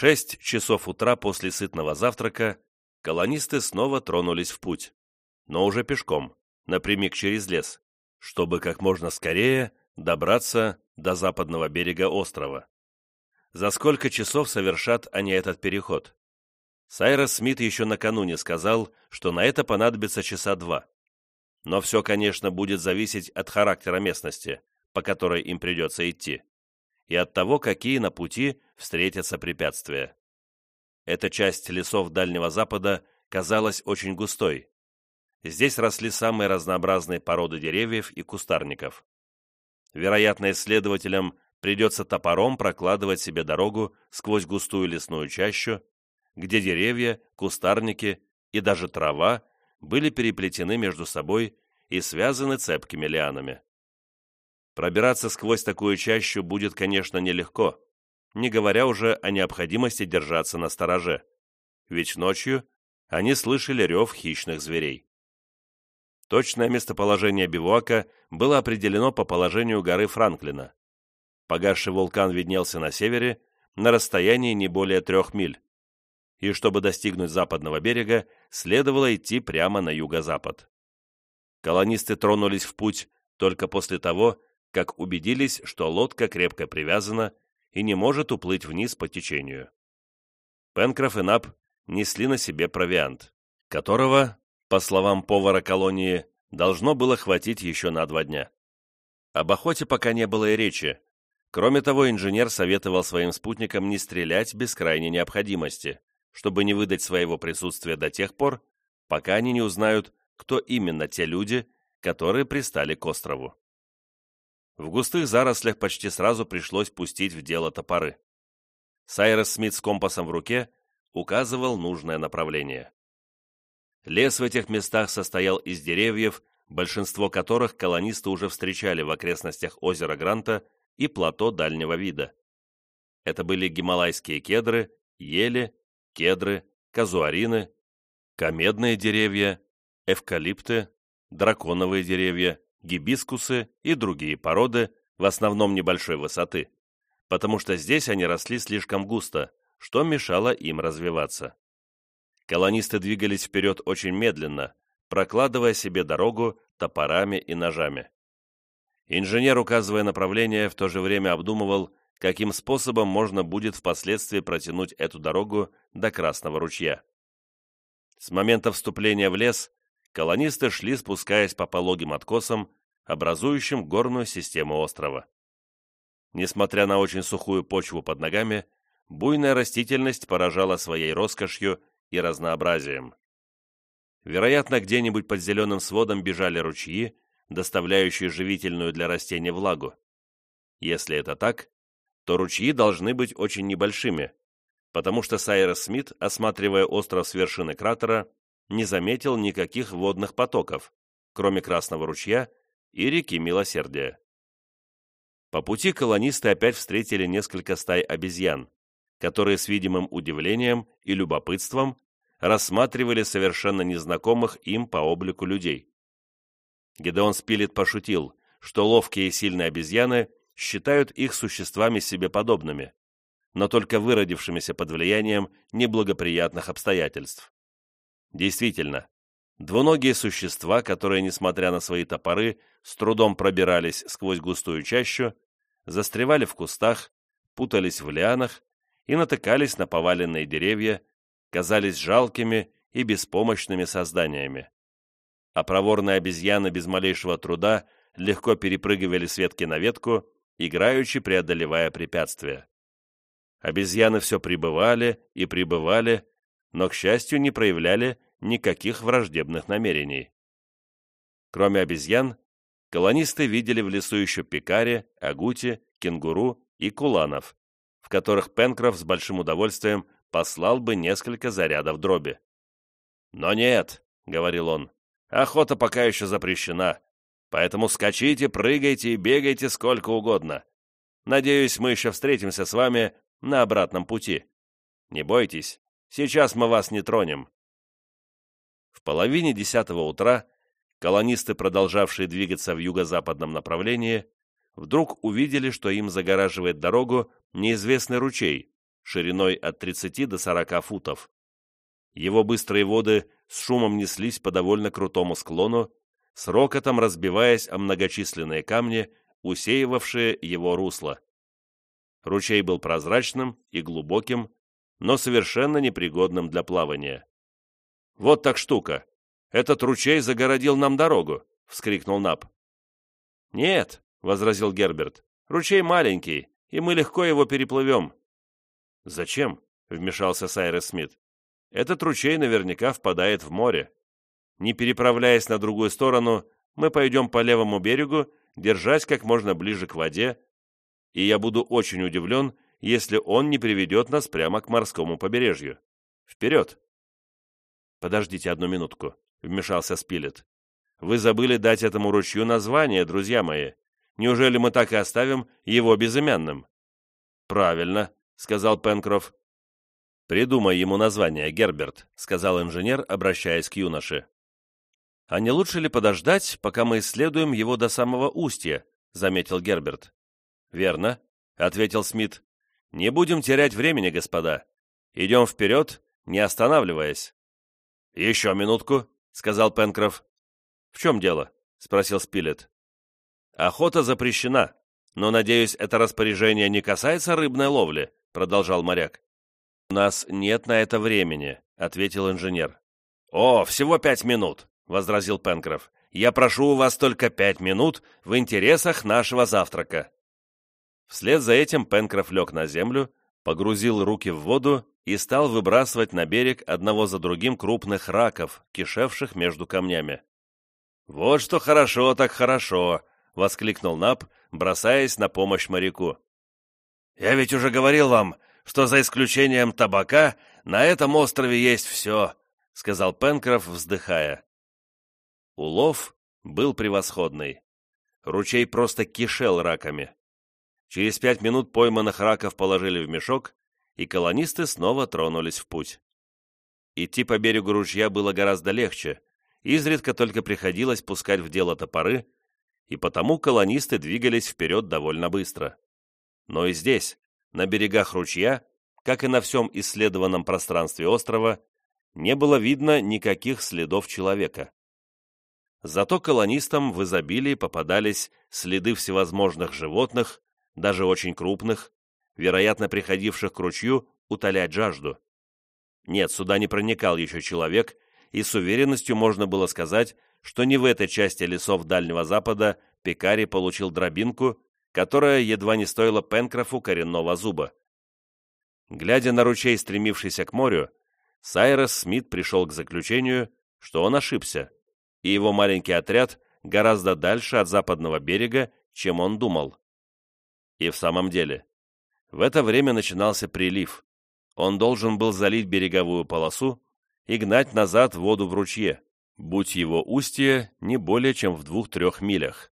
шесть часов утра после сытного завтрака колонисты снова тронулись в путь, но уже пешком, напрямик через лес, чтобы как можно скорее добраться до западного берега острова. За сколько часов совершат они этот переход? Сайрос Смит еще накануне сказал, что на это понадобится часа два. Но все, конечно, будет зависеть от характера местности, по которой им придется идти, и от того, какие на пути встретятся препятствия. Эта часть лесов Дальнего Запада казалась очень густой. Здесь росли самые разнообразные породы деревьев и кустарников. Вероятно, исследователям придется топором прокладывать себе дорогу сквозь густую лесную чащу, где деревья, кустарники и даже трава были переплетены между собой и связаны цепкими лианами. Пробираться сквозь такую чащу будет, конечно, нелегко, не говоря уже о необходимости держаться на стороже, ведь ночью они слышали рев хищных зверей. Точное местоположение бивуака было определено по положению горы Франклина. Погасший вулкан виднелся на севере, на расстоянии не более трех миль. И чтобы достигнуть западного берега, следовало идти прямо на юго-запад. Колонисты тронулись в путь только после того, как убедились, что лодка крепко привязана и не может уплыть вниз по течению. Пенкроф и Нап несли на себе провиант, которого, по словам повара колонии, должно было хватить еще на два дня. Об охоте пока не было и речи. Кроме того, инженер советовал своим спутникам не стрелять без крайней необходимости, чтобы не выдать своего присутствия до тех пор, пока они не узнают, кто именно те люди, которые пристали к острову. В густых зарослях почти сразу пришлось пустить в дело топоры. Сайрес Смит с компасом в руке указывал нужное направление. Лес в этих местах состоял из деревьев, большинство которых колонисты уже встречали в окрестностях озера Гранта и плато дальнего вида. Это были гималайские кедры, ели, кедры, казуарины, комедные деревья, эвкалипты, драконовые деревья, гибискусы и другие породы, в основном небольшой высоты, потому что здесь они росли слишком густо, что мешало им развиваться. Колонисты двигались вперед очень медленно, прокладывая себе дорогу топорами и ножами. Инженер, указывая направление, в то же время обдумывал, каким способом можно будет впоследствии протянуть эту дорогу до Красного ручья. С момента вступления в лес колонисты шли, спускаясь по пологим откосам, образующим горную систему острова. Несмотря на очень сухую почву под ногами, буйная растительность поражала своей роскошью и разнообразием. Вероятно, где-нибудь под зеленым сводом бежали ручьи, доставляющие живительную для растений влагу. Если это так, то ручьи должны быть очень небольшими, потому что Сайрос Смит, осматривая остров с вершины кратера, не заметил никаких водных потоков, кроме Красного ручья и реки Милосердия. По пути колонисты опять встретили несколько стай обезьян, которые с видимым удивлением и любопытством рассматривали совершенно незнакомых им по облику людей. Гедеон Спилет пошутил, что ловкие и сильные обезьяны считают их существами себе подобными, но только выродившимися под влиянием неблагоприятных обстоятельств. Действительно, двуногие существа, которые, несмотря на свои топоры, с трудом пробирались сквозь густую чащу, застревали в кустах, путались в лианах и натыкались на поваленные деревья, казались жалкими и беспомощными созданиями. А проворные обезьяны без малейшего труда легко перепрыгивали с ветки на ветку, играючи преодолевая препятствия. Обезьяны все прибывали и прибывали, но, к счастью, не проявляли никаких враждебных намерений. Кроме обезьян, колонисты видели в лесу еще пекари, агути, кенгуру и куланов, в которых Пенкроф с большим удовольствием послал бы несколько зарядов дроби. «Но нет», — говорил он, — «охота пока еще запрещена, поэтому скачите, прыгайте и бегайте сколько угодно. Надеюсь, мы еще встретимся с вами на обратном пути. Не бойтесь, Сейчас мы вас не тронем». В половине десятого утра колонисты, продолжавшие двигаться в юго-западном направлении, вдруг увидели, что им загораживает дорогу неизвестный ручей, шириной от 30 до 40 футов. Его быстрые воды с шумом неслись по довольно крутому склону, с рокотом разбиваясь о многочисленные камни, усеивавшие его русло. Ручей был прозрачным и глубоким, но совершенно непригодным для плавания. «Вот так штука! Этот ручей загородил нам дорогу!» — вскрикнул Наб. «Нет», — возразил Герберт, — «ручей маленький, и мы легко его переплывем». «Зачем?» — вмешался Сайрес Смит. «Этот ручей наверняка впадает в море. Не переправляясь на другую сторону, мы пойдем по левому берегу, держась как можно ближе к воде, и я буду очень удивлен, если он не приведет нас прямо к морскому побережью. Вперед!» «Подождите одну минутку», — вмешался Спилет. «Вы забыли дать этому ручью название, друзья мои. Неужели мы так и оставим его безымянным?» «Правильно», — сказал Пенкроф. «Придумай ему название, Герберт», — сказал инженер, обращаясь к юноше. «А не лучше ли подождать, пока мы исследуем его до самого устья?» — заметил Герберт. «Верно», — ответил Смит. «Не будем терять времени, господа. Идем вперед, не останавливаясь». «Еще минутку», — сказал Пенкроф. «В чем дело?» — спросил Спилет. «Охота запрещена, но, надеюсь, это распоряжение не касается рыбной ловли», — продолжал моряк. «У нас нет на это времени», — ответил инженер. «О, всего пять минут», — возразил Пенкроф. «Я прошу у вас только пять минут в интересах нашего завтрака». Вслед за этим Пенкроф лег на землю, погрузил руки в воду и стал выбрасывать на берег одного за другим крупных раков, кишевших между камнями. «Вот что хорошо, так хорошо!» — воскликнул Наб, бросаясь на помощь моряку. «Я ведь уже говорил вам, что за исключением табака на этом острове есть все», — сказал Пенкроф, вздыхая. Улов был превосходный. Ручей просто кишел раками. Через пять минут пойманных раков положили в мешок, и колонисты снова тронулись в путь. Идти по берегу ручья было гораздо легче, изредка только приходилось пускать в дело топоры, и потому колонисты двигались вперед довольно быстро. Но и здесь, на берегах ручья, как и на всем исследованном пространстве острова, не было видно никаких следов человека. Зато колонистам в изобилии попадались следы всевозможных животных, даже очень крупных, вероятно, приходивших к ручью утолять жажду. Нет, сюда не проникал еще человек, и с уверенностью можно было сказать, что не в этой части лесов Дальнего Запада Пикари получил дробинку, которая едва не стоила Пенкрофу коренного зуба. Глядя на ручей, стремившийся к морю, Сайрос Смит пришел к заключению, что он ошибся, и его маленький отряд гораздо дальше от западного берега, чем он думал. И в самом деле, в это время начинался прилив. Он должен был залить береговую полосу и гнать назад воду в ручье, будь его устье не более чем в двух-трех милях.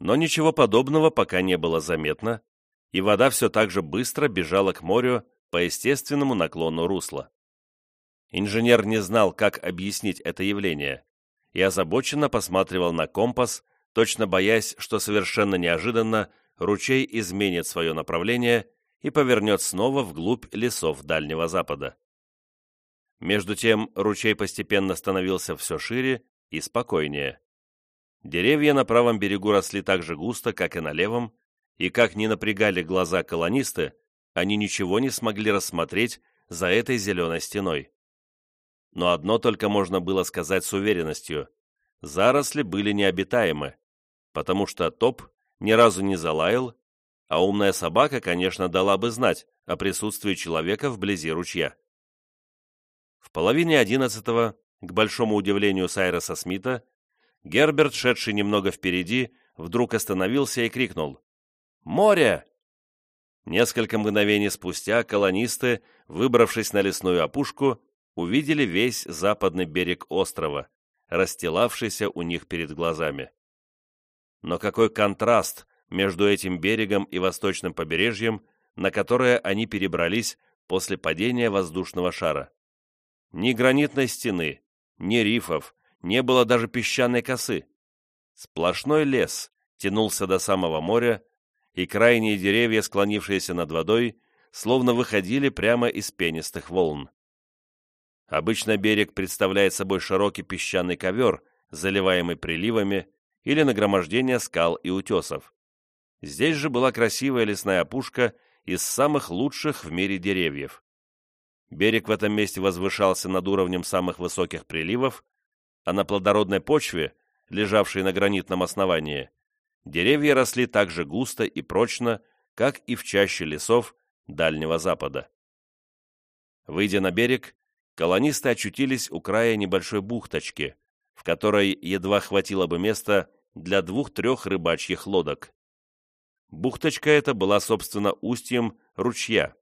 Но ничего подобного пока не было заметно, и вода все так же быстро бежала к морю по естественному наклону русла. Инженер не знал, как объяснить это явление, и озабоченно посматривал на компас, точно боясь, что совершенно неожиданно ручей изменит свое направление и повернет снова вглубь лесов Дальнего Запада. Между тем ручей постепенно становился все шире и спокойнее. Деревья на правом берегу росли так же густо, как и на левом, и как ни напрягали глаза колонисты, они ничего не смогли рассмотреть за этой зеленой стеной. Но одно только можно было сказать с уверенностью. Заросли были необитаемы, потому что топ ни разу не залаял, а умная собака, конечно, дала бы знать о присутствии человека вблизи ручья. В половине одиннадцатого, к большому удивлению Сайреса Смита, Герберт, шедший немного впереди, вдруг остановился и крикнул «Море!». Несколько мгновений спустя колонисты, выбравшись на лесную опушку, увидели весь западный берег острова, расстилавшийся у них перед глазами. Но какой контраст между этим берегом и восточным побережьем, на которое они перебрались после падения воздушного шара. Ни гранитной стены, ни рифов, не было даже песчаной косы. Сплошной лес тянулся до самого моря, и крайние деревья, склонившиеся над водой, словно выходили прямо из пенистых волн. Обычно берег представляет собой широкий песчаный ковер, заливаемый приливами, или нагромождение скал и утесов. Здесь же была красивая лесная опушка из самых лучших в мире деревьев. Берег в этом месте возвышался над уровнем самых высоких приливов, а на плодородной почве, лежавшей на гранитном основании, деревья росли так же густо и прочно, как и в чаще лесов Дальнего Запада. Выйдя на берег, колонисты очутились у края небольшой бухточки, в которой едва хватило бы места для двух-трех рыбачьих лодок. Бухточка эта была, собственно, устьем ручья,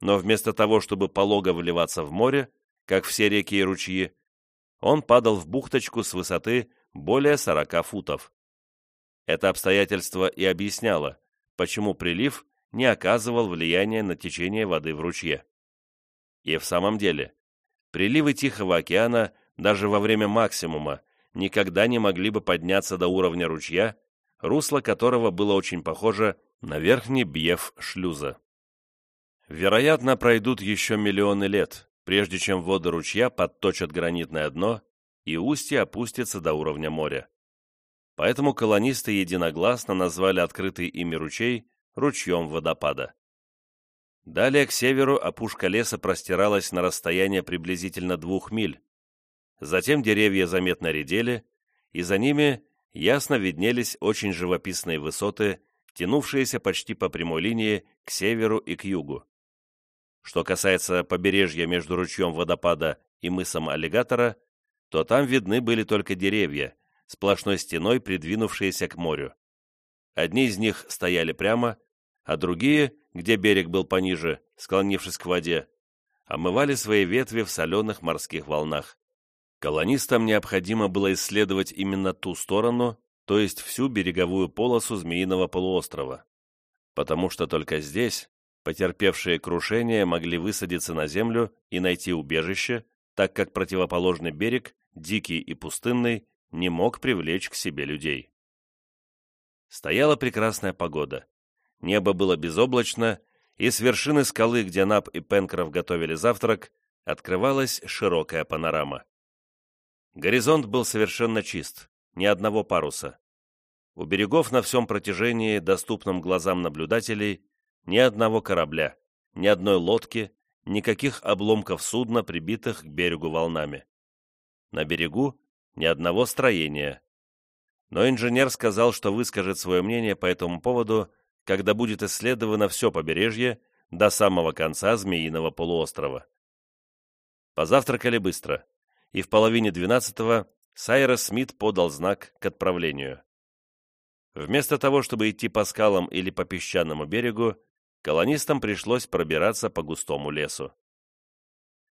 но вместо того, чтобы полого вливаться в море, как все реки и ручьи, он падал в бухточку с высоты более 40 футов. Это обстоятельство и объясняло, почему прилив не оказывал влияния на течение воды в ручье. И в самом деле, приливы Тихого океана даже во время максимума никогда не могли бы подняться до уровня ручья, русло которого было очень похоже на верхний бьев шлюза. Вероятно, пройдут еще миллионы лет, прежде чем воды ручья подточат гранитное дно и устье опустится до уровня моря. Поэтому колонисты единогласно назвали открытый ими ручей ручьем водопада. Далее к северу опушка леса простиралась на расстояние приблизительно двух миль. Затем деревья заметно редели, и за ними ясно виднелись очень живописные высоты, тянувшиеся почти по прямой линии к северу и к югу. Что касается побережья между ручьем водопада и мысом аллигатора, то там видны были только деревья, сплошной стеной придвинувшиеся к морю. Одни из них стояли прямо, а другие, где берег был пониже, склонившись к воде, омывали свои ветви в соленых морских волнах. Колонистам необходимо было исследовать именно ту сторону, то есть всю береговую полосу Змеиного полуострова, потому что только здесь потерпевшие крушение могли высадиться на землю и найти убежище, так как противоположный берег, дикий и пустынный, не мог привлечь к себе людей. Стояла прекрасная погода. Небо было безоблачно, и с вершины скалы, где Нап и Пенкроф готовили завтрак, открывалась широкая панорама. Горизонт был совершенно чист, ни одного паруса. У берегов на всем протяжении, доступном глазам наблюдателей, ни одного корабля, ни одной лодки, никаких обломков судна, прибитых к берегу волнами. На берегу ни одного строения. Но инженер сказал, что выскажет свое мнение по этому поводу, когда будет исследовано все побережье до самого конца Змеиного полуострова. Позавтракали быстро, и в половине двенадцатого Сайрос Смит подал знак к отправлению. Вместо того, чтобы идти по скалам или по песчаному берегу, колонистам пришлось пробираться по густому лесу.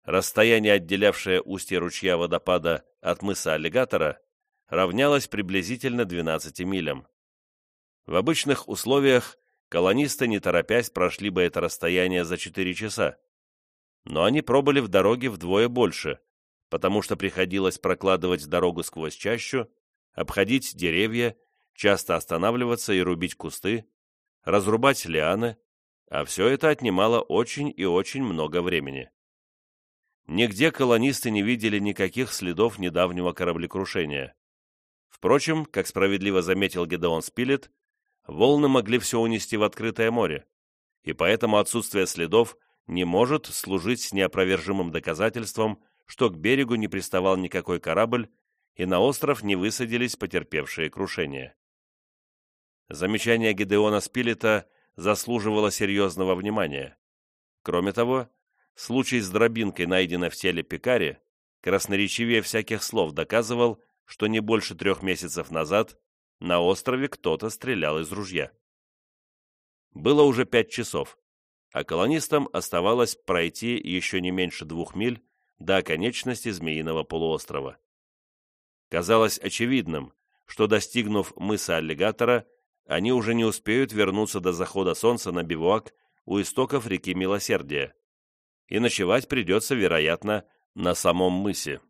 Расстояние, отделявшее устье ручья водопада от мыса Аллигатора, равнялось приблизительно 12 милям. В обычных условиях колонисты, не торопясь, прошли бы это расстояние за 4 часа. Но они пробыли в дороге вдвое больше, потому что приходилось прокладывать дорогу сквозь чащу, обходить деревья, часто останавливаться и рубить кусты, разрубать лианы, а все это отнимало очень и очень много времени. Нигде колонисты не видели никаких следов недавнего кораблекрушения. Впрочем, как справедливо заметил Гедеон Спилет, волны могли все унести в открытое море, и поэтому отсутствие следов не может служить неопровержимым доказательством, что к берегу не приставал никакой корабль и на остров не высадились потерпевшие крушение. Замечание Гедеона Спилета заслуживало серьезного внимания. Кроме того, случай с дробинкой, найденной в теле Пикари, красноречивее всяких слов доказывал, что не больше трех месяцев назад на острове кто-то стрелял из ружья. Было уже пять часов, а колонистам оставалось пройти еще не меньше двух миль до оконечности Змеиного полуострова. Казалось очевидным, что, достигнув мыса Аллигатора, они уже не успеют вернуться до захода солнца на бивуак у истоков реки Милосердия, и ночевать придется, вероятно, на самом мысе.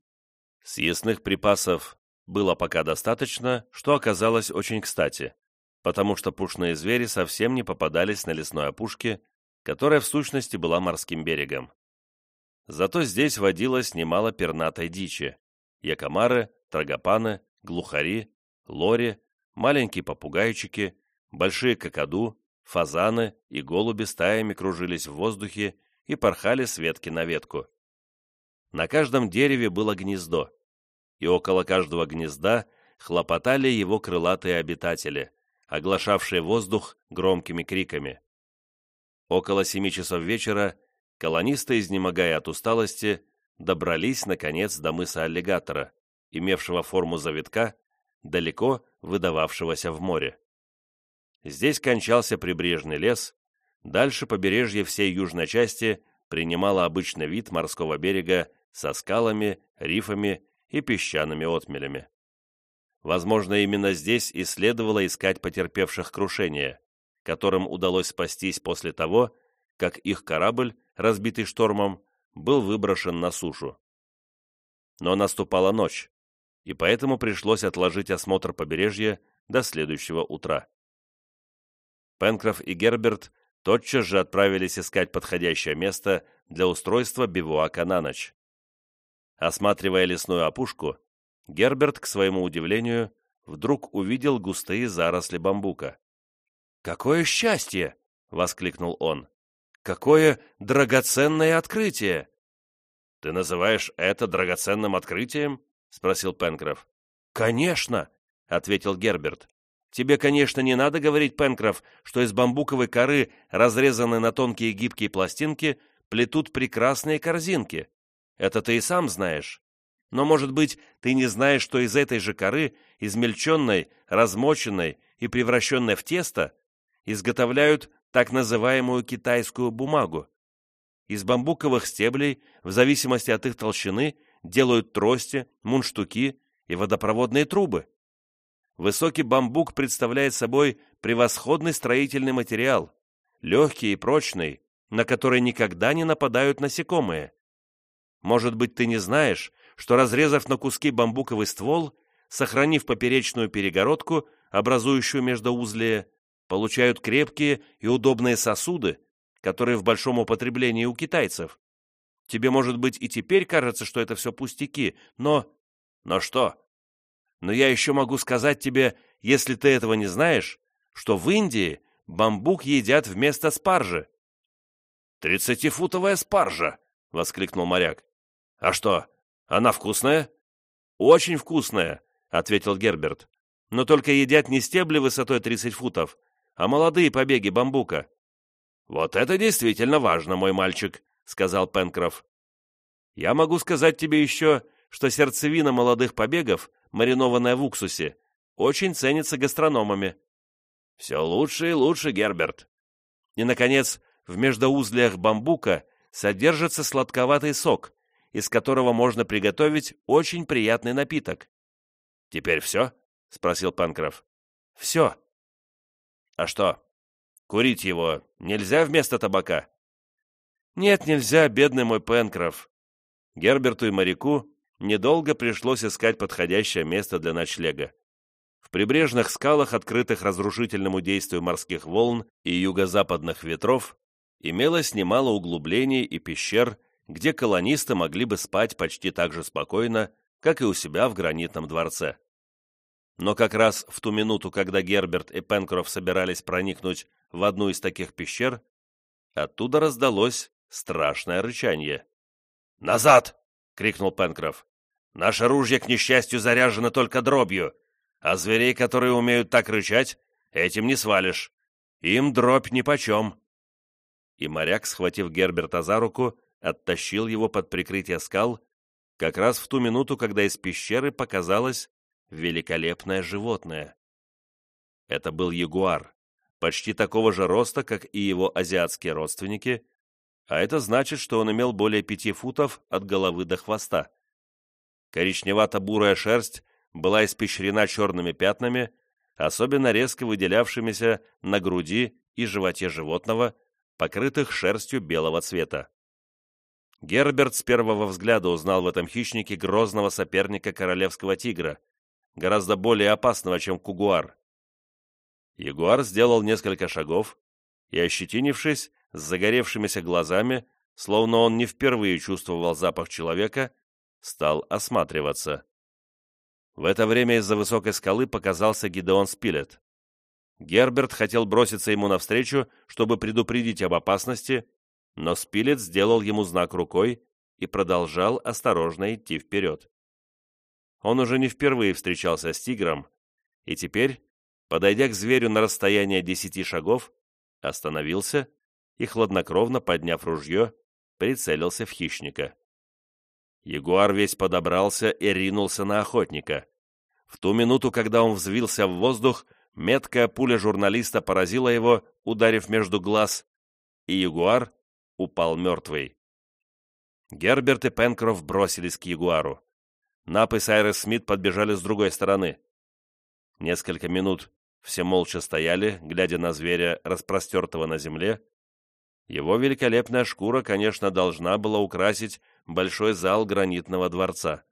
Съестных припасов было пока достаточно, что оказалось очень кстати, потому что пушные звери совсем не попадались на лесной опушке, которая в сущности была морским берегом. Зато здесь водилось немало пернатой дичи – якомары, трагопаны, глухари, лори, маленькие попугайчики, большие кокоду, фазаны и голуби стаями кружились в воздухе и порхали с ветки на ветку. На каждом дереве было гнездо, и около каждого гнезда хлопотали его крылатые обитатели, оглашавшие воздух громкими криками. Около семи часов вечера колонисты, изнемогая от усталости, добрались, наконец, до мыса аллигатора, имевшего форму завитка, далеко выдававшегося в море. Здесь кончался прибрежный лес, дальше побережье всей южной части принимало обычный вид морского берега со скалами, рифами и песчаными отмелями. Возможно, именно здесь и следовало искать потерпевших крушение, которым удалось спастись после того, как их корабль, разбитый штормом, был выброшен на сушу. Но наступала ночь, и поэтому пришлось отложить осмотр побережья до следующего утра. Пенкроф и Герберт тотчас же отправились искать подходящее место для устройства бивуака на ночь. Осматривая лесную опушку, Герберт, к своему удивлению, вдруг увидел густые заросли бамбука. «Какое счастье!» — воскликнул он. «Какое драгоценное открытие!» «Ты называешь это драгоценным открытием?» — спросил Пенкроф. «Конечно!» — ответил Герберт. «Тебе, конечно, не надо говорить, Пенкроф, что из бамбуковой коры, разрезанной на тонкие гибкие пластинки, плетут прекрасные корзинки. Это ты и сам знаешь. Но, может быть, ты не знаешь, что из этой же коры, измельченной, размоченной и превращенной в тесто, изготовляют так называемую китайскую бумагу. Из бамбуковых стеблей, в зависимости от их толщины, делают трости, мундштуки и водопроводные трубы. Высокий бамбук представляет собой превосходный строительный материал, легкий и прочный, на который никогда не нападают насекомые. Может быть, ты не знаешь, что разрезав на куски бамбуковый ствол, сохранив поперечную перегородку, образующую междоузлие, получают крепкие и удобные сосуды, которые в большом употреблении у китайцев. Тебе, может быть, и теперь кажется, что это все пустяки, но... Но что? Но я еще могу сказать тебе, если ты этого не знаешь, что в Индии бамбук едят вместо спаржи. «Тридцатифутовая спаржа!» — воскликнул моряк. «А что, она вкусная?» «Очень вкусная», — ответил Герберт. «Но только едят не стебли высотой 30 футов, а молодые побеги бамбука». «Вот это действительно важно, мой мальчик», — сказал Пенкроф. «Я могу сказать тебе еще, что сердцевина молодых побегов, маринованная в уксусе, очень ценится гастрономами». «Все лучше и лучше, Герберт». И, наконец, в междоузлиях бамбука содержится сладковатый сок, из которого можно приготовить очень приятный напиток. «Теперь все?» — спросил Панкроф. «Все». «А что, курить его нельзя вместо табака?» «Нет, нельзя, бедный мой Пенкроф». Герберту и моряку недолго пришлось искать подходящее место для ночлега. В прибрежных скалах, открытых разрушительному действию морских волн и юго-западных ветров, имелось немало углублений и пещер, где колонисты могли бы спать почти так же спокойно, как и у себя в гранитном дворце. Но как раз в ту минуту, когда Герберт и Пенкроф собирались проникнуть в одну из таких пещер, оттуда раздалось страшное рычание. «Назад!» — крикнул Пенкроф. «Наше ружье, к несчастью, заряжено только дробью, а зверей, которые умеют так рычать, этим не свалишь. Им дробь нипочем». И моряк, схватив Герберта за руку, оттащил его под прикрытие скал, как раз в ту минуту, когда из пещеры показалось великолепное животное. Это был ягуар, почти такого же роста, как и его азиатские родственники, а это значит, что он имел более пяти футов от головы до хвоста. Коричневато-бурая шерсть была испещрена черными пятнами, особенно резко выделявшимися на груди и животе животного, покрытых шерстью белого цвета. Герберт с первого взгляда узнал в этом хищнике грозного соперника королевского тигра, гораздо более опасного, чем кугуар. Ягуар сделал несколько шагов и, ощетинившись, с загоревшимися глазами, словно он не впервые чувствовал запах человека, стал осматриваться. В это время из-за высокой скалы показался Гидеон Спилет. Герберт хотел броситься ему навстречу, чтобы предупредить об опасности, но Спилет сделал ему знак рукой и продолжал осторожно идти вперед. Он уже не впервые встречался с тигром, и теперь, подойдя к зверю на расстояние десяти шагов, остановился и, хладнокровно подняв ружье, прицелился в хищника. Ягуар весь подобрался и ринулся на охотника. В ту минуту, когда он взвился в воздух, меткая пуля журналиста поразила его, ударив между глаз, и ягуар упал мертвый. Герберт и Пенкроф бросились к ягуару. Нап и Сайрес Смит подбежали с другой стороны. Несколько минут все молча стояли, глядя на зверя, распростертого на земле. Его великолепная шкура, конечно, должна была украсить большой зал гранитного дворца.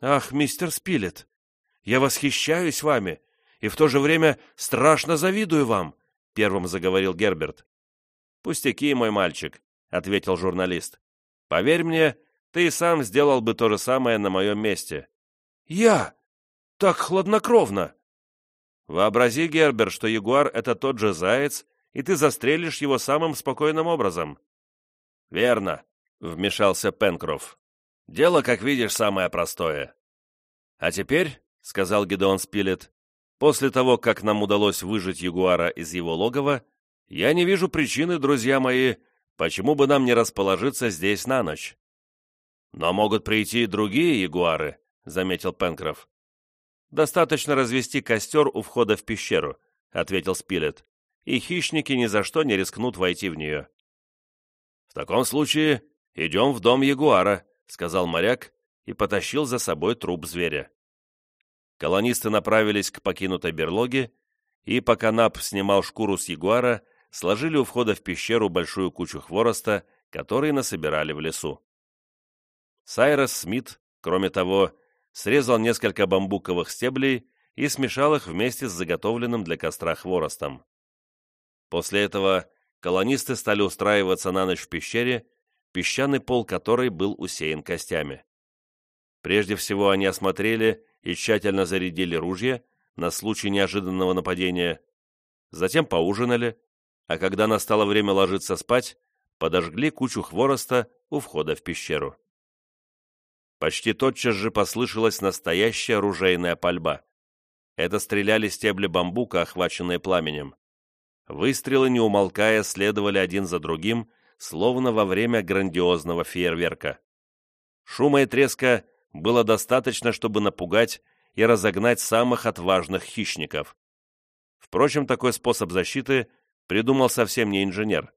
«Ах, мистер Спилет, я восхищаюсь вами и в то же время страшно завидую вам», — первым заговорил Герберт. «Пустяки, мой мальчик», — ответил журналист. «Поверь мне, ты сам сделал бы то же самое на моем месте». «Я? Так хладнокровно!» «Вообрази, Герберт, что ягуар — это тот же заяц, и ты застрелишь его самым спокойным образом». «Верно», — вмешался Пенкроф. «Дело, как видишь, самое простое». «А теперь», — сказал Гедеон Спилет, «после того, как нам удалось выжить ягуара из его логова, я не вижу причины, друзья мои, почему бы нам не расположиться здесь на ночь». «Но могут прийти и другие ягуары», — заметил Пенкроф. «Достаточно развести костер у входа в пещеру», — ответил Спилет, «и хищники ни за что не рискнут войти в нее». «В таком случае идем в дом ягуара», — сказал моряк и потащил за собой труп зверя. Колонисты направились к покинутой берлоге, и пока Нап снимал шкуру с ягуара, сложили у входа в пещеру большую кучу хвороста, который насобирали в лесу. Сайрос Смит, кроме того, срезал несколько бамбуковых стеблей и смешал их вместе с заготовленным для костра хворостом. После этого колонисты стали устраиваться на ночь в пещере, песчаный пол которой был усеян костями. Прежде всего они осмотрели и тщательно зарядили ружья на случай неожиданного нападения, затем поужинали, а когда настало время ложиться спать, подожгли кучу хвороста у входа в пещеру. Почти тотчас же послышалась настоящая оружейная пальба. Это стреляли стебли бамбука, охваченные пламенем. Выстрелы, не умолкая, следовали один за другим, словно во время грандиозного фейерверка. Шума и треска было достаточно, чтобы напугать и разогнать самых отважных хищников. Впрочем, такой способ защиты придумал совсем не инженер.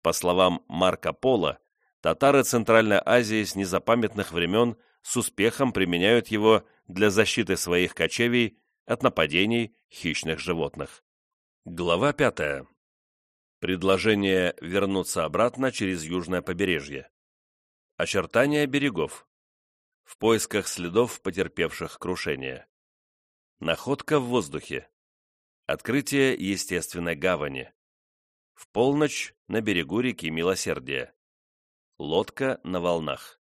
По словам Марка Пола, татары Центральной Азии с незапамятных времен с успехом применяют его для защиты своих кочевий от нападений хищных животных. Глава 5. Предложение вернуться обратно через южное побережье. Очертания берегов. В поисках следов потерпевших крушение. Находка в воздухе. Открытие естественной гавани. В полночь на берегу реки Милосердия. Лодка на волнах.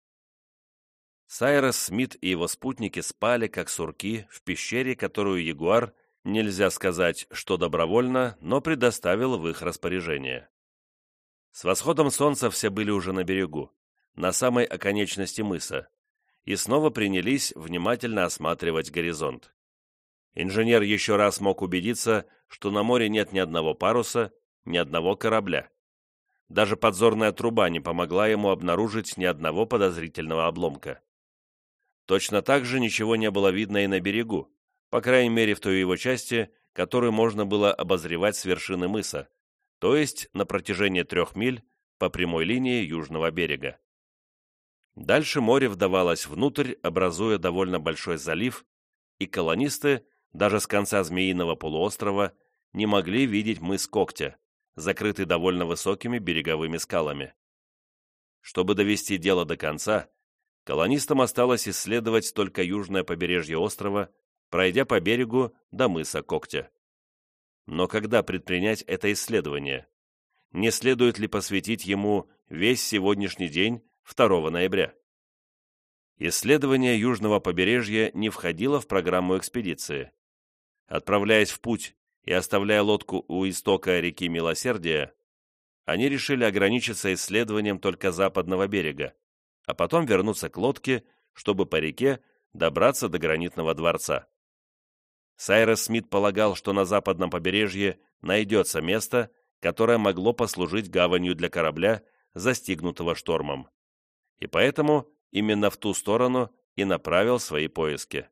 Сайрос Смит и его спутники спали, как сурки, в пещере, которую Ягуар, нельзя сказать, что добровольно, но предоставил в их распоряжение. С восходом солнца все были уже на берегу, на самой оконечности мыса, и снова принялись внимательно осматривать горизонт. Инженер еще раз мог убедиться, что на море нет ни одного паруса, ни одного корабля. Даже подзорная труба не помогла ему обнаружить ни одного подозрительного обломка. Точно так же ничего не было видно и на берегу, по крайней мере в той его части, которую можно было обозревать с вершины мыса, то есть на протяжении трех миль по прямой линии южного берега. Дальше море вдавалось внутрь, образуя довольно большой залив, и колонисты, даже с конца Змеиного полуострова, не могли видеть мыс Когтя, закрытый довольно высокими береговыми скалами. Чтобы довести дело до конца, колонистам осталось исследовать только южное побережье острова, пройдя по берегу до мыса Когтя. Но когда предпринять это исследование? не следует ли посвятить ему весь сегодняшний день 2 ноября. Исследование южного побережья не входило в программу экспедиции. Отправляясь в путь и оставляя лодку у истока реки Милосердия, они решили ограничиться исследованием только западного берега, а потом вернуться к лодке, чтобы по реке добраться до гранитного дворца. Сайрес Смит полагал, что на западном побережье найдется место, которое могло послужить гаванью для корабля, застигнутого штормом. И поэтому именно в ту сторону и направил свои поиски.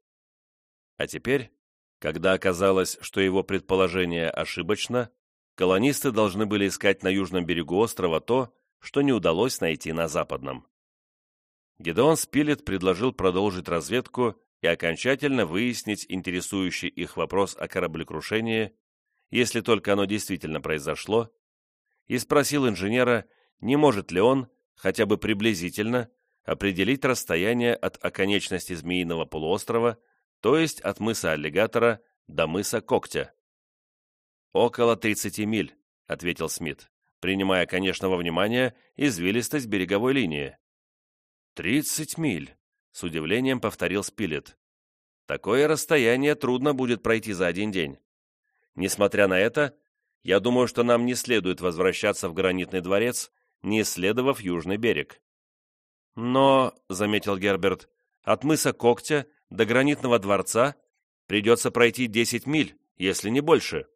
А теперь, когда оказалось, что его предположение ошибочно, колонисты должны были искать на южном берегу острова то, что не удалось найти на западном. Гедеон Спилет предложил продолжить разведку и окончательно выяснить интересующий их вопрос о кораблекрушении, если только оно действительно произошло, и спросил инженера, не может ли он, хотя бы приблизительно, определить расстояние от оконечности Змеиного полуострова, то есть от мыса Аллигатора до мыса Когтя. «Около 30 миль», — ответил Смит, принимая, конечно, во внимание извилистость береговой линии. «Тридцать миль», с удивлением повторил Спилет. Такое расстояние трудно будет пройти за один день. Несмотря на это, я думаю, что нам не следует возвращаться в гранитный дворец, не исследовав южный берег. Но, — заметил Герберт, — от мыса Когтя до гранитного дворца придется пройти десять миль, если не больше.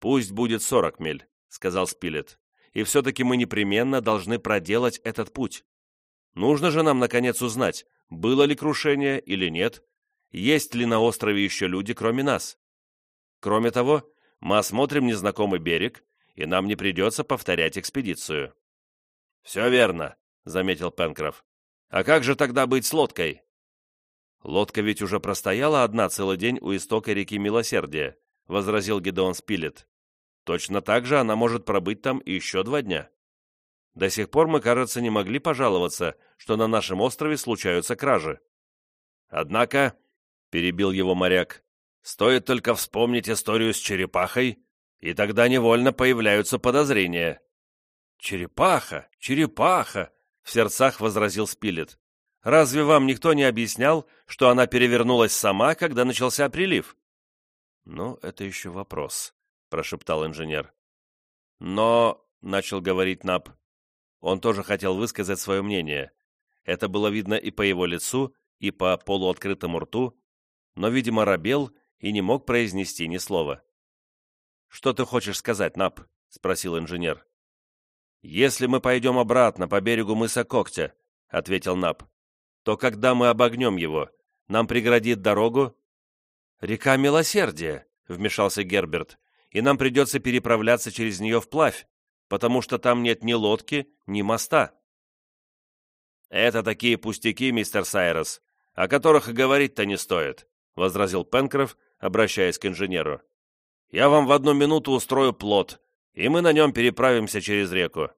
Пусть будет сорок миль, — сказал Спилет, — и все-таки мы непременно должны проделать этот путь. Нужно же нам, наконец, узнать, было ли крушение или нет, есть ли на острове еще люди, кроме нас. Кроме того, мы осмотрим незнакомый берег, и нам не придется повторять экспедицию». «Все верно», — заметил Пенкроф. «А как же тогда быть с лодкой?» «Лодка ведь уже простояла одна целый день у истока реки Милосердия», — возразил Гедеон Спилет. «Точно так же она может пробыть там еще два дня». До сих пор мы, кажется, не могли пожаловаться, что на нашем острове случаются кражи. Однако, — перебил его моряк, — стоит только вспомнить историю с черепахой, и тогда невольно появляются подозрения. «Черепаха! Черепаха!» — в сердцах возразил Спилет. «Разве вам никто не объяснял, что она перевернулась сама, когда начался прилив?» «Ну, это еще вопрос», — прошептал инженер. «Но», — начал говорить Наб, он тоже хотел высказать свое мнение. Это было видно и по его лицу, и по полуоткрытому рту, но, видимо, робел и не мог произнести ни слова. «Что ты хочешь сказать, Нап?» — спросил инженер. «Если мы пойдем обратно по берегу мыса Когтя», — ответил Нап, «то когда мы обогнем его, нам преградит дорогу...» «Река Милосердия», — вмешался Герберт, «и нам придется переправляться через нее вплавь потому что там нет ни лодки, ни моста. «Это такие пустяки, мистер Сайрос, о которых и говорить-то не стоит», возразил Пенкроф, обращаясь к инженеру. «Я вам в одну минуту устрою плот, и мы на нем переправимся через реку».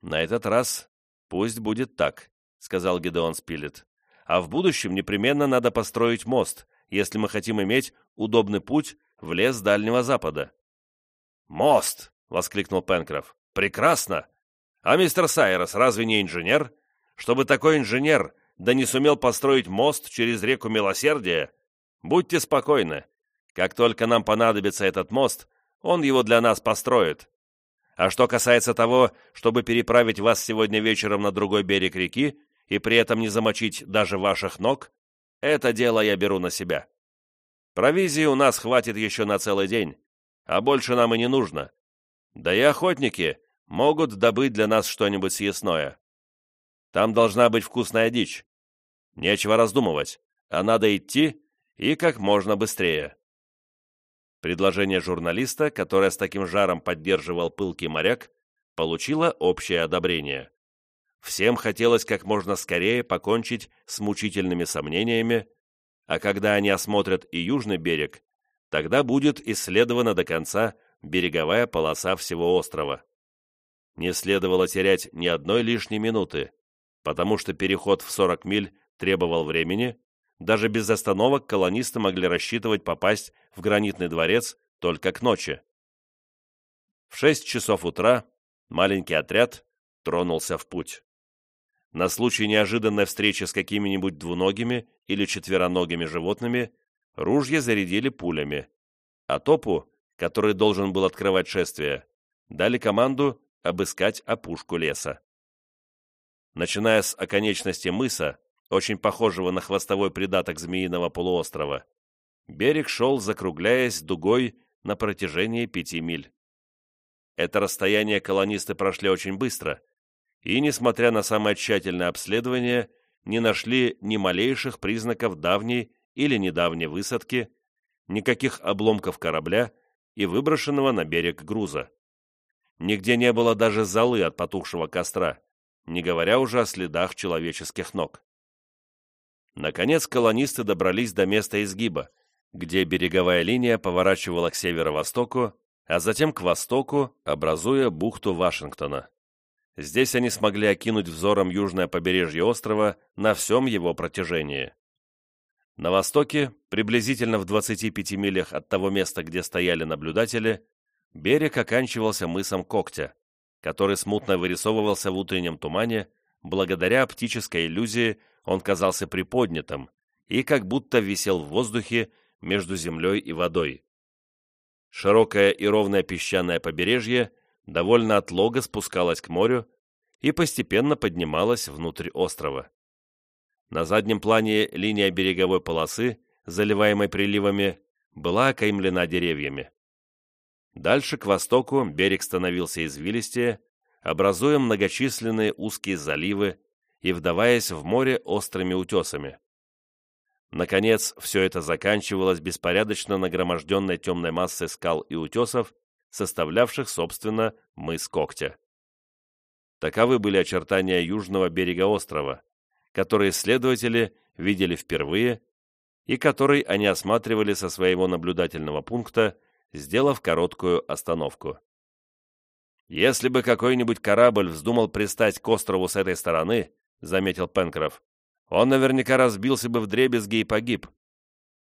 «На этот раз пусть будет так», — сказал Гедеон Спилет. «А в будущем непременно надо построить мост, если мы хотим иметь удобный путь в лес Дальнего Запада». «Мост!» — воскликнул Пенкроф. «Прекрасно! А мистер Сайрос разве не инженер? Чтобы такой инженер да не сумел построить мост через реку Милосердия? Будьте спокойны. Как только нам понадобится этот мост, он его для нас построит. А что касается того, чтобы переправить вас сегодня вечером на другой берег реки и при этом не замочить даже ваших ног, это дело я беру на себя. Провизии у нас хватит еще на целый день, а больше нам и не нужно. Да и охотники могут добыть для нас что-нибудь съестное. Там должна быть вкусная дичь. Нечего раздумывать, а надо идти и как можно быстрее. Предложение журналиста, которое с таким жаром поддерживал пылкий моряк, получило общее одобрение. Всем хотелось как можно скорее покончить с мучительными сомнениями, а когда они осмотрят и южный берег, тогда будет исследовано до конца береговая полоса всего острова. Не следовало терять ни одной лишней минуты, потому что переход в 40 миль требовал времени, даже без остановок колонисты могли рассчитывать попасть в гранитный дворец только к ночи. В шесть часов утра маленький отряд тронулся в путь. На случай неожиданной встречи с какими-нибудь двуногими или четвероногими животными ружья зарядили пулями, а топу, который должен был открывать шествие, дали команду обыскать опушку леса. Начиная с оконечности мыса, очень похожего на хвостовой придаток Змеиного полуострова, берег шел, закругляясь дугой на протяжении пяти миль. Это расстояние колонисты прошли очень быстро, и, несмотря на самое тщательное обследование, не нашли ни малейших признаков давней или недавней высадки, никаких обломков корабля и выброшенного на берег груза. Нигде не было даже золы от потухшего костра, не говоря уже о следах человеческих ног. Наконец колонисты добрались до места изгиба, где береговая линия поворачивала к северо-востоку, а затем к востоку, образуя бухту Вашингтона. Здесь они смогли окинуть взором южное побережье острова на всем его протяжении. На востоке, приблизительно в 25 милях от того места, где стояли наблюдатели, Берег оканчивался мысом Когтя, который смутно вырисовывался в утреннем тумане, благодаря оптической иллюзии он казался приподнятым и как будто висел в воздухе между землей и водой. Широкое и ровное песчаное побережье довольно отлого спускалось к морю и постепенно поднималось внутрь острова. На заднем плане линия береговой полосы, заливаемой приливами, была окаймлена деревьями. Дальше, к востоку, берег становился извилистее, образуя многочисленные узкие заливы и вдаваясь в море острыми утесами. Наконец, все это заканчивалось беспорядочно нагроможденной темной массой скал и утесов, составлявших, собственно, мыс Когтя. Таковы были очертания южного берега острова, которые исследователи видели впервые и который они осматривали со своего наблюдательного пункта сделав короткую остановку. «Если бы какой-нибудь корабль вздумал пристать к острову с этой стороны», — заметил Пенкроф, «он наверняка разбился бы в дребезги и погиб.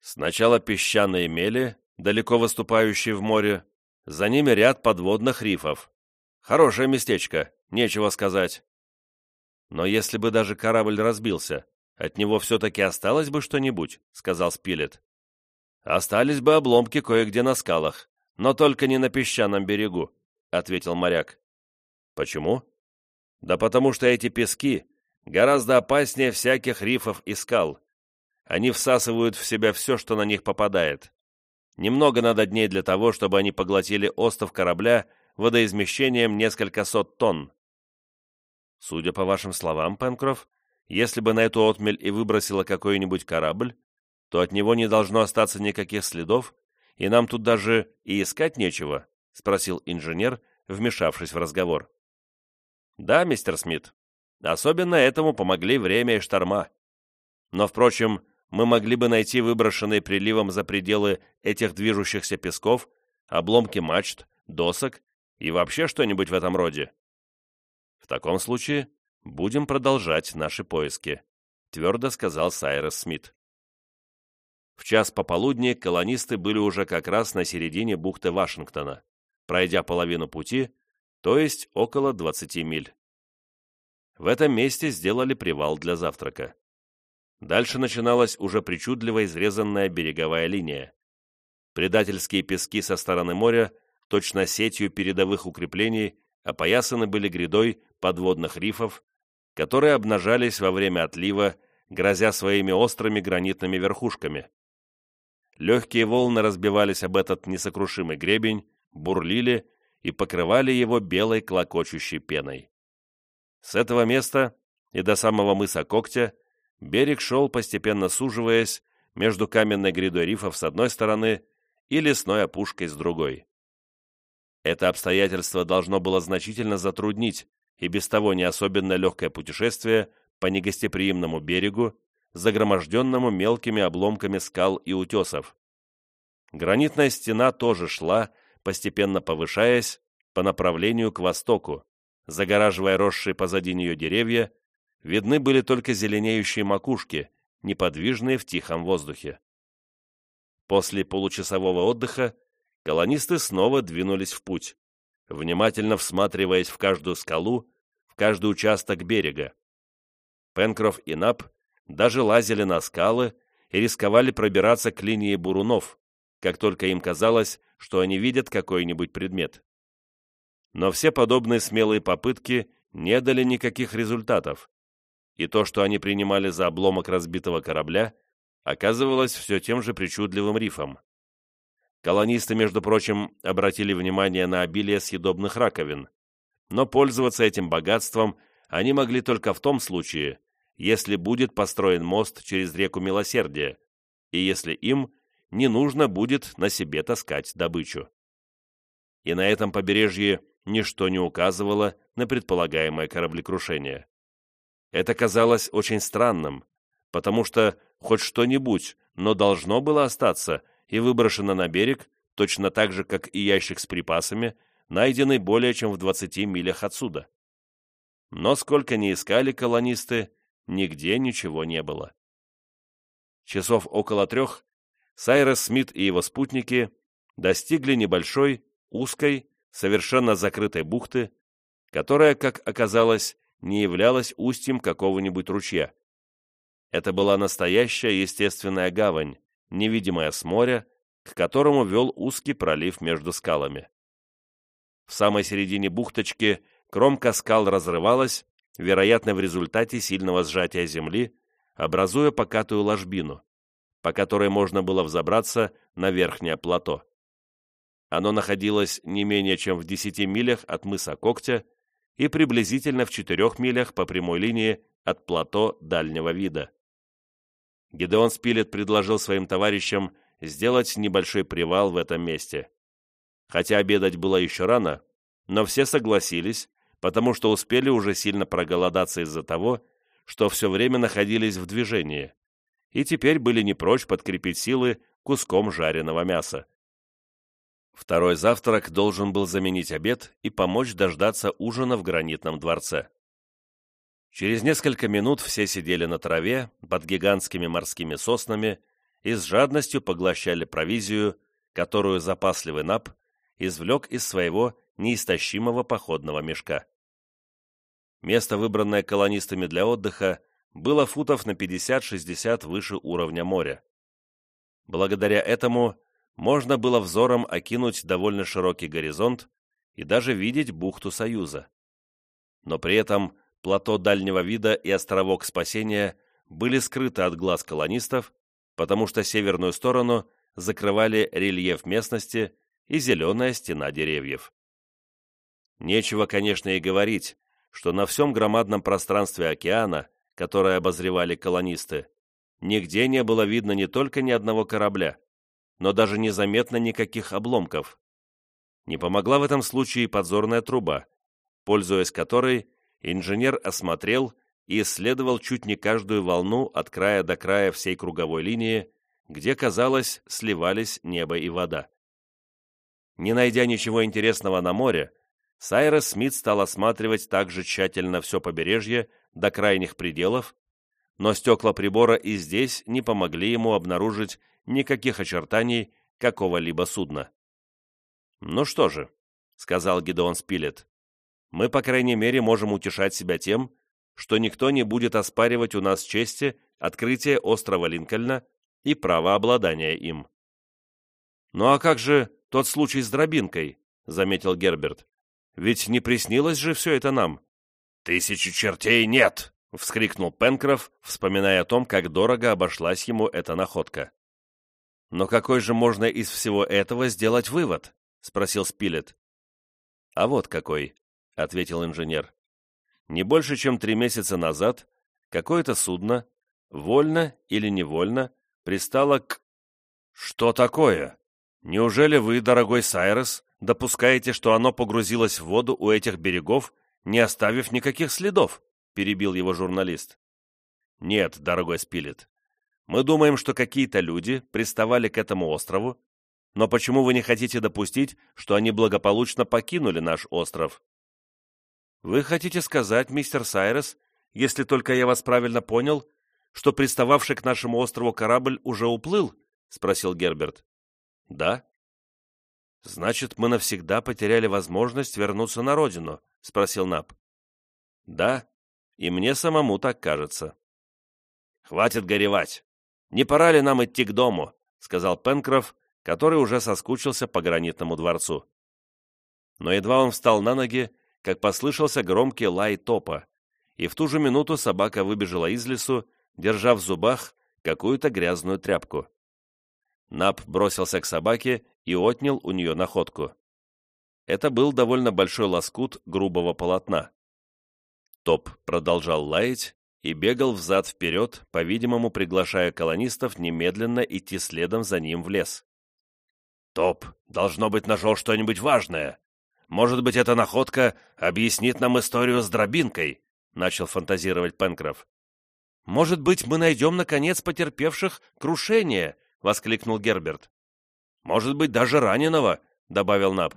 Сначала песчаные мели, далеко выступающие в море, за ними ряд подводных рифов. Хорошее местечко, нечего сказать. Но если бы даже корабль разбился, от него все-таки осталось бы что-нибудь», — сказал Спилет. «Остались бы обломки кое-где на скалах, но только не на песчаном берегу», — ответил моряк. «Почему?» «Да потому что эти пески гораздо опаснее всяких рифов и скал. Они всасывают в себя все, что на них попадает. Немного надо дней для того, чтобы они поглотили остов корабля водоизмещением несколько сот тонн. Судя по вашим словам, Пенкроф, если бы на эту отмель и выбросило какой-нибудь корабль, то от него не должно остаться никаких следов, и нам тут даже и искать нечего?» — спросил инженер, вмешавшись в разговор. «Да, мистер Смит. Особенно этому помогли время и шторма. Но, впрочем, мы могли бы найти выброшенные приливом за пределы этих движущихся песков, обломки мачт, досок и вообще что-нибудь в этом роде. В таком случае будем продолжать наши поиски», — твердо сказал Сайрес Смит. В час пополудни колонисты были уже как раз на середине бухты Вашингтона, пройдя половину пути, то есть около 20 миль. В этом месте сделали привал для завтрака. Дальше начиналась уже причудливо изрезанная береговая линия. Предательские пески со стороны моря, точно сетью передовых укреплений, опоясаны были грядой подводных рифов, которые обнажались во время отлива, грозя своими острыми гранитными верхушками. Легкие волны разбивались об этот несокрушимый гребень, бурлили и покрывали его белой клокочущей пеной. С этого места и до самого мыса Когтя берег шел, постепенно суживаясь, между каменной грядой рифов с одной стороны и лесной опушкой с другой. Это обстоятельство должно было значительно затруднить и без того не особенно легкое путешествие по негостеприимному берегу загроможденному мелкими обломками скал и утесов. Гранитная стена тоже шла, постепенно повышаясь, по направлению к востоку, загораживая росшие позади нее деревья, видны были только зеленеющие макушки, неподвижные в тихом воздухе. После получасового отдыха колонисты снова двинулись в путь, внимательно всматриваясь в каждую скалу, в каждый участок берега. Пенкроф и Нап даже лазили на скалы и рисковали пробираться к линии бурунов, как только им казалось, что они видят какой-нибудь предмет. Но все подобные смелые попытки не дали никаких результатов, и то, что они принимали за обломок разбитого корабля, оказывалось все тем же причудливым рифом. Колонисты, между прочим, обратили внимание на обилие съедобных раковин, но пользоваться этим богатством они могли только в том случае, если будет построен мост через реку Милосердия, и если им не нужно будет на себе таскать добычу. И на этом побережье ничто не указывало на предполагаемое кораблекрушение. Это казалось очень странным, потому что хоть что-нибудь, но должно было остаться и выброшено на берег, точно так же, как и ящик с припасами, найденный более чем в 20 милях отсюда. Но сколько ни искали колонисты, нигде ничего не было. Часов около трех Сайрес Смит и его спутники достигли небольшой, узкой, совершенно закрытой бухты, которая, как оказалось, не являлась устьем какого-нибудь ручья. Это была настоящая естественная гавань, невидимая с моря, к которому вел узкий пролив между скалами. В самой середине бухточки кромка скал разрывалась, вероятно, в результате сильного сжатия земли, образуя покатую ложбину, по которой можно было взобраться на верхнее плато. Оно находилось не менее чем в 10 милях от мыса Когтя и приблизительно в 4 милях по прямой линии от плато дальнего вида. Гидеон Спилет предложил своим товарищам сделать небольшой привал в этом месте. Хотя обедать было еще рано, но все согласились, потому что успели уже сильно проголодаться из-за того, что все время находились в движении, и теперь были не прочь подкрепить силы куском жареного мяса. Второй завтрак должен был заменить обед и помочь дождаться ужина в гранитном дворце. Через несколько минут все сидели на траве под гигантскими морскими соснами и с жадностью поглощали провизию, которую запасливый Нап извлек из своего неистощимого походного мешка. Место, выбранное колонистами для отдыха, было футов на 50-60 выше уровня моря. Благодаря этому можно было взором окинуть довольно широкий горизонт и даже видеть бухту Союза. Но при этом плато дальнего вида и островок спасения были скрыты от глаз колонистов, потому что северную сторону закрывали рельеф местности и зеленая стена деревьев. Нечего, конечно, и говорить, что на всем громадном пространстве океана, которое обозревали колонисты, нигде не было видно не только ни одного корабля, но даже незаметно никаких обломков. Не помогла в этом случае подзорная труба, пользуясь которой инженер осмотрел и исследовал чуть не каждую волну от края до края всей круговой линии, где, казалось, сливались небо и вода. Не найдя ничего интересного на море, Сайрес Смит стал осматривать также тщательно все побережье до крайних пределов, но стекла прибора и здесь не помогли ему обнаружить никаких очертаний какого-либо судна. «Ну что же», — сказал Гидеон Спилет, — «мы, по крайней мере, можем утешать себя тем, что никто не будет оспаривать у нас чести открытия острова Линкольна и право обладания им». «Ну а как же тот случай с дробинкой?» — заметил Герберт. «Ведь не приснилось же все это нам?» «Тысячи чертей нет!» — вскрикнул Пенкроф, вспоминая о том, как дорого обошлась ему эта находка. «Но какой же можно из всего этого сделать вывод?» — спросил Спилет. «А вот какой», — ответил инженер. «Не больше, чем три месяца назад какое-то судно, вольно или невольно, пристало к...» «Что такое? Неужели вы, дорогой Сайрес, допускаете, что оно погрузилось в воду у этих берегов, не оставив никаких следов?» — перебил его журналист. «Нет, дорогой Спилет, мы думаем, что какие-то люди приставали к этому острову, но почему вы не хотите допустить, что они благополучно покинули наш остров? Вы хотите сказать, мистер Сайрес, если только я вас правильно понял, что пристававший к нашему острову корабль уже уплыл? спросил Герберт. Да. «Значит, мы навсегда потеряли возможность вернуться на родину?» — спросил Наб. «Да, и мне самому так кажется». «Хватит горевать. Не пора ли нам идти к дому?» — сказал Пенкроф, который уже соскучился по гранитному дворцу. Но едва он встал на ноги, как послышался громкий лай топа, и в ту же минуту собака выбежала из лесу, держа в зубах какую-то грязную тряпку. Нап бросился к собаке и отнял у нее находку. Это был довольно большой лоскут грубого полотна. Топ продолжал лаять и бегал взад-вперед, по-видимому, приглашая колонистов немедленно идти следом за ним в лес. «Топ, должно быть, нашел что-нибудь важное. Может быть, эта находка объяснит нам историю с дробинкой», — начал фантазировать Пенкроф. «Может быть, мы найдем, наконец, потерпевших крушение», — воскликнул Герберт. «Может быть, даже раненого», — добавил Наб.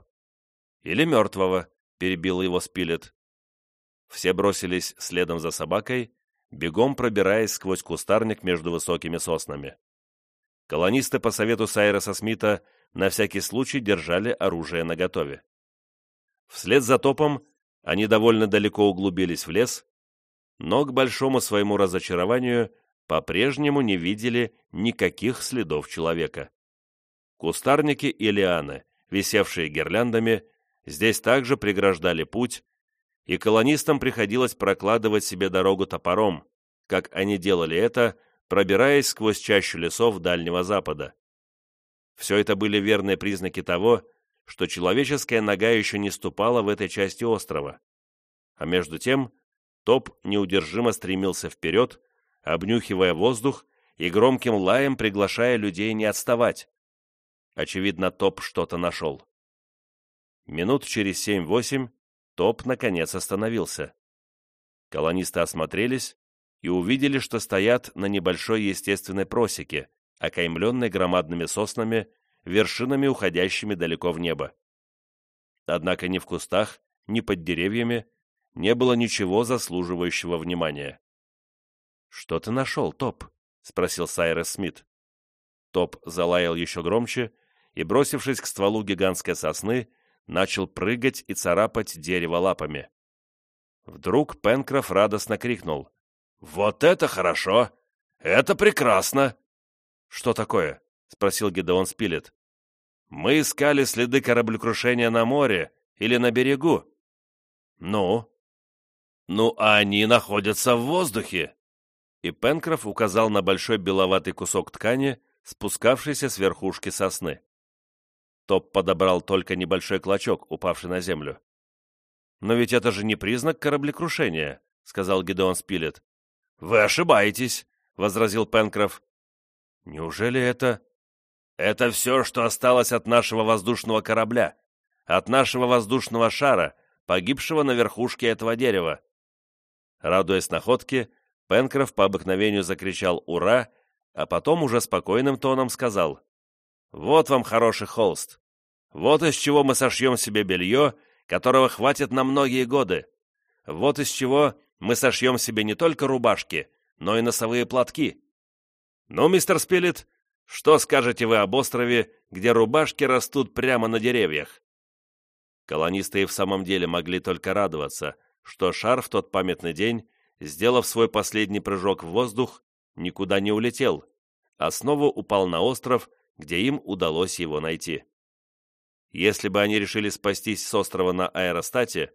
«Или мертвого», — перебил его Спилет. Все бросились следом за собакой, бегом пробираясь сквозь кустарник между высокими соснами. Колонисты по совету Сайреса Смита на всякий случай держали оружие наготове. Вслед за топом они довольно далеко углубились в лес, но к большому своему разочарованию по-прежнему не видели никаких следов человека. Кустарники и лианы, висевшие гирляндами, здесь также преграждали путь, и колонистам приходилось прокладывать себе дорогу топором, как они делали это, пробираясь сквозь чащу лесов Дальнего Запада. Все это были верные признаки того, что человеческая нога еще не ступала в этой части острова. А между тем Топ неудержимо стремился вперед, обнюхивая воздух и громким лаем приглашая людей не отставать. Очевидно, Топ что-то нашел. Минут через семь-восемь Топ, наконец, остановился. Колонисты осмотрелись и увидели, что стоят на небольшой естественной просеке, окаймленной громадными соснами, вершинами, уходящими далеко в небо. Однако ни в кустах, ни под деревьями не было ничего заслуживающего внимания. «Что ты нашел, Топ?» — спросил Сайрес Смит. Топ залаял еще громче и, бросившись к стволу гигантской сосны, начал прыгать и царапать дерево лапами. Вдруг Пенкроф радостно крикнул. «Вот это хорошо! Это прекрасно!» «Что такое?» — спросил Гедеон Спилет. «Мы искали следы кораблекрушения на море или на берегу». «Ну?» «Ну, а они находятся в воздухе!» И Пенкроф указал на большой беловатый кусок ткани, спускавшийся с верхушки сосны. Топ подобрал только небольшой клочок, упавший на землю. «Но ведь это же не признак кораблекрушения», — сказал Гедеон Спилет. «Вы ошибаетесь», — возразил Пенкроф. «Неужели это...» «Это все, что осталось от нашего воздушного корабля, от нашего воздушного шара, погибшего на верхушке этого дерева». Радуясь находке, Пенкроф по обыкновению закричал «Ура!», а потом уже спокойным тоном сказал «Вот вам хороший холст. Вот из чего мы сошьем себе белье, которого хватит на многие годы. Вот из чего мы сошьем себе не только рубашки, но и носовые платки. Ну, мистер Спилет, что скажете вы об острове, где рубашки растут прямо на деревьях?» Колонисты и в самом деле могли только радоваться, что шар в тот памятный день, сделав свой последний прыжок в воздух, никуда не улетел, а снова упал на остров, где им удалось его найти. Если бы они решили спастись с острова на аэростате,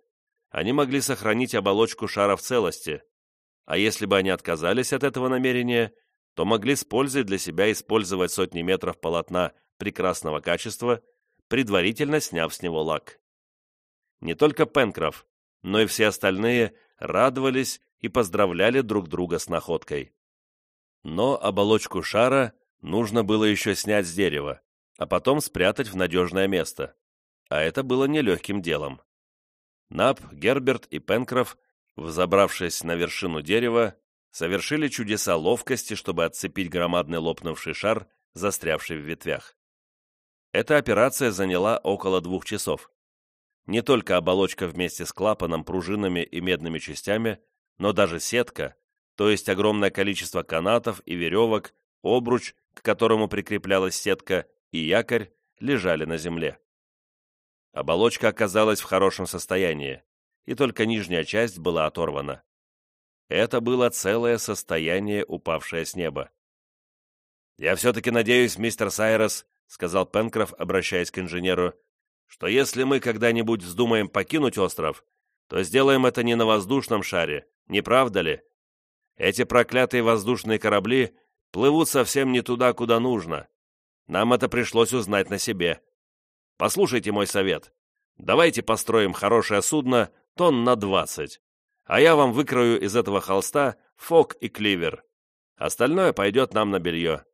они могли сохранить оболочку шара в целости, а если бы они отказались от этого намерения, то могли с пользой для себя использовать сотни метров полотна прекрасного качества, предварительно сняв с него лак. Не только Пенкроф, но и все остальные радовались и поздравляли друг друга с находкой. Но оболочку шара нужно было еще снять с дерева, а потом спрятать в надежное место. А это было нелегким делом. Нап, Герберт и Пенкроф, взобравшись на вершину дерева, совершили чудеса ловкости, чтобы отцепить громадный лопнувший шар, застрявший в ветвях. Эта операция заняла около двух часов. Не только оболочка вместе с клапаном, пружинами и медными частями, но даже сетка, то есть огромное количество канатов и веревок, обруч, к которому прикреплялась сетка, и якорь, лежали на земле. Оболочка оказалась в хорошем состоянии, и только нижняя часть была оторвана. Это было целое состояние, упавшее с неба. «Я все-таки надеюсь, мистер Сайрос», — сказал Пенкроф, обращаясь к инженеру, «что если мы когда-нибудь вздумаем покинуть остров, то сделаем это не на воздушном шаре, не правда ли? Эти проклятые воздушные корабли плывут совсем не туда, куда нужно. Нам это пришлось узнать на себе. Послушайте мой совет. Давайте построим хорошее судно тонн на двадцать, а я вам выкрою из этого холста фок и кливер. Остальное пойдет нам на белье».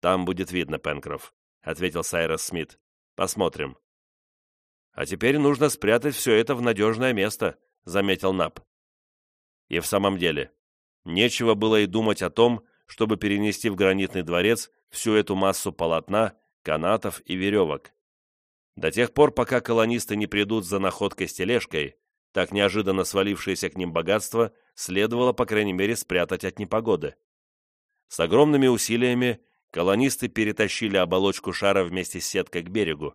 «Там будет видно, Пенкроф», — ответил Сайрос Смит. «Посмотрим». «А теперь нужно спрятать все это в надежное место», — заметил Нап. И в самом деле, нечего было и думать о том, чтобы перенести в гранитный дворец всю эту массу полотна, канатов и веревок. До тех пор, пока колонисты не придут за находкой с тележкой, так неожиданно свалившееся к ним богатство следовало, по крайней мере, спрятать от непогоды. С огромными усилиями колонисты перетащили оболочку шара вместе с сеткой к берегу.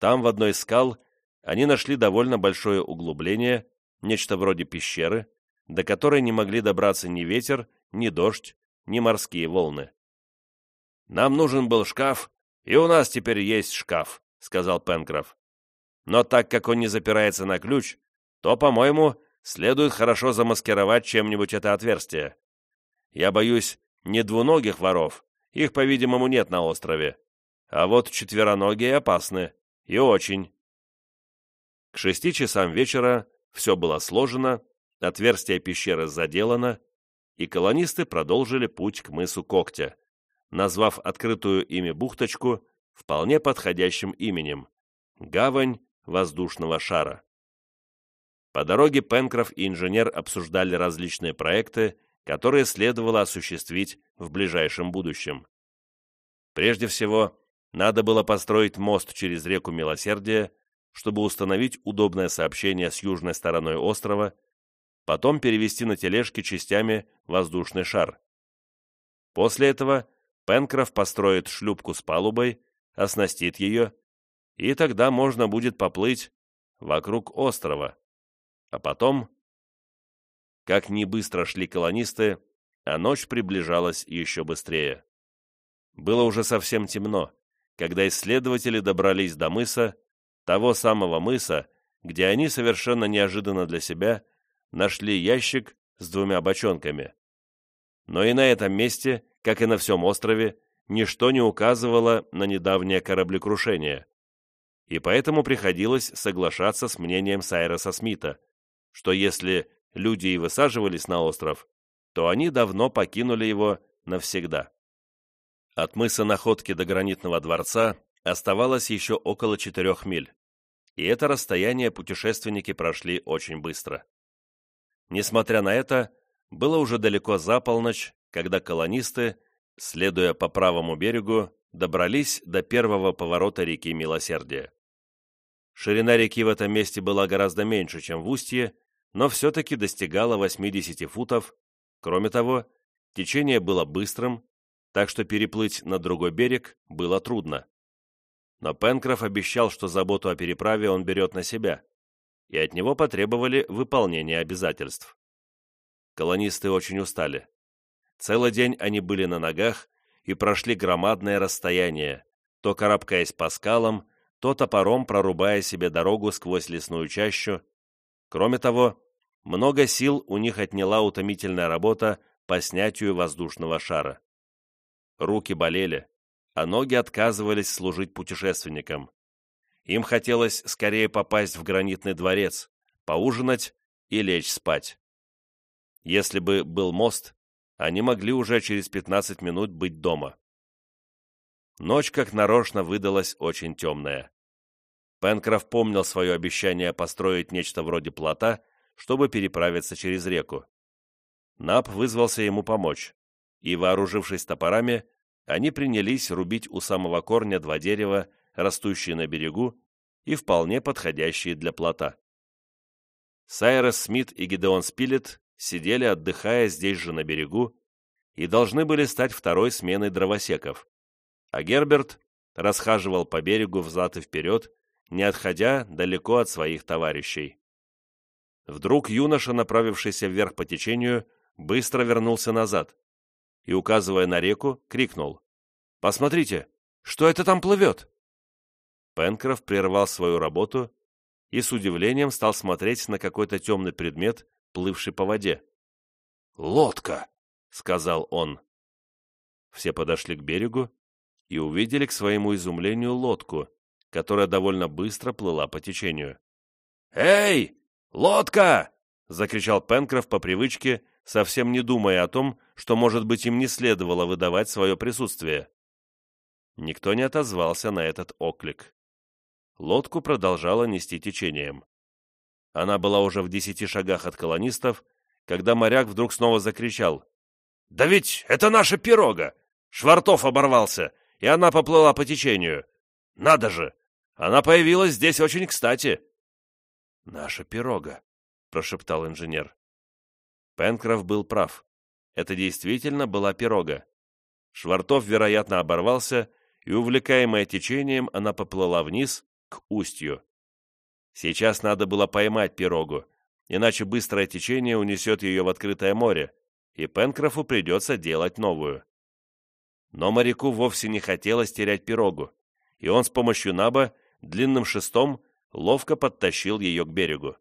Там, в одной из скал, они нашли довольно большое углубление, нечто вроде пещеры, до которой не могли добраться ни ветер, ни дождь, ни морские волны. «Нам нужен был шкаф, и у нас теперь есть шкаф», — сказал Пенкроф. «Но так как он не запирается на ключ, то, по-моему, следует хорошо замаскировать чем-нибудь это отверстие. Я боюсь не двуногих воров, их, по-видимому, нет на острове, а вот четвероногие опасны, и очень». К шести часам вечера все было сложено, отверстие пещеры заделано, и колонисты продолжили путь к мысу Когтя, назвав открытую ими бухточку вполне подходящим именем – Гавань воздушного шара. По дороге Пенкроф и инженер обсуждали различные проекты, которые следовало осуществить в ближайшем будущем. Прежде всего, надо было построить мост через реку Милосердия, чтобы установить удобное сообщение с южной стороной острова, потом перевести на тележке частями воздушный шар. После этого Пенкроф построит шлюпку с палубой, оснастит ее, и тогда можно будет поплыть вокруг острова. А потом... Как ни быстро шли колонисты, а ночь приближалась еще быстрее. Было уже совсем темно, когда исследователи добрались до мыса, того самого мыса, где они совершенно неожиданно для себя нашли ящик с двумя бочонками. Но и на этом месте как и на всем острове, ничто не указывало на недавнее кораблекрушение. И поэтому приходилось соглашаться с мнением Сайроса Смита, что если люди и высаживались на остров, то они давно покинули его навсегда. От мыса Находки до гранитного дворца оставалось еще около четырех миль, и это расстояние путешественники прошли очень быстро. Несмотря на это, было уже далеко за полночь, когда колонисты, следуя по правому берегу, добрались до первого поворота реки Милосердия. Ширина реки в этом месте была гораздо меньше, чем в устье, но все-таки достигала 80 футов. Кроме того, течение было быстрым, так что переплыть на другой берег было трудно. Но Пенкроф обещал, что заботу о переправе он берет на себя, и от него потребовали выполнения обязательств. Колонисты очень устали. Целый день они были на ногах и прошли громадное расстояние, то карабкаясь по скалам, то топором прорубая себе дорогу сквозь лесную чащу. Кроме того, много сил у них отняла утомительная работа по снятию воздушного шара. Руки болели, а ноги отказывались служить путешественникам. Им хотелось скорее попасть в гранитный дворец, поужинать и лечь спать. Если бы был мост, они могли уже через 15 минут быть дома. Ночь, как нарочно, выдалась очень темная. Пенкроф помнил свое обещание построить нечто вроде плота, чтобы переправиться через реку. Нап вызвался ему помочь, и, вооружившись топорами, они принялись рубить у самого корня два дерева, растущие на берегу и вполне подходящие для плота. Сайрес Смит и Гидеон Спилет сидели, отдыхая здесь же на берегу, и должны были стать второй сменой дровосеков. А Герберт расхаживал по берегу взад и вперед, не отходя далеко от своих товарищей. Вдруг юноша, направившийся вверх по течению, быстро вернулся назад и, указывая на реку, крикнул. «Посмотрите, что это там плывет?» Пенкроф прервал свою работу и с удивлением стал смотреть на какой-то темный предмет, плывший по воде. «Лодка!» — сказал он. Все подошли к берегу и увидели к своему изумлению лодку, которая довольно быстро плыла по течению. «Эй, лодка!» — закричал Пенкроф по привычке, совсем не думая о том, что, может быть, им не следовало выдавать свое присутствие. Никто не отозвался на этот оклик. Лодку продолжала нести течением. Она была уже в десяти шагах от колонистов, когда моряк вдруг снова закричал. «Да ведь это наша пирога! Швартов оборвался, и она поплыла по течению. Надо же! Она появилась здесь очень кстати!» «Наша пирога», — прошептал инженер. Пенкроф был прав. Это действительно была пирога. Швартов, вероятно, оборвался, и, увлекаемая течением, она поплыла вниз, к устью. Сейчас надо было поймать пирогу, иначе быстрое течение унесет ее в открытое море, и Пенкрофу придется делать новую. Но моряку вовсе не хотелось терять пирогу, и он с помощью наба, длинным шестом, ловко подтащил ее к берегу.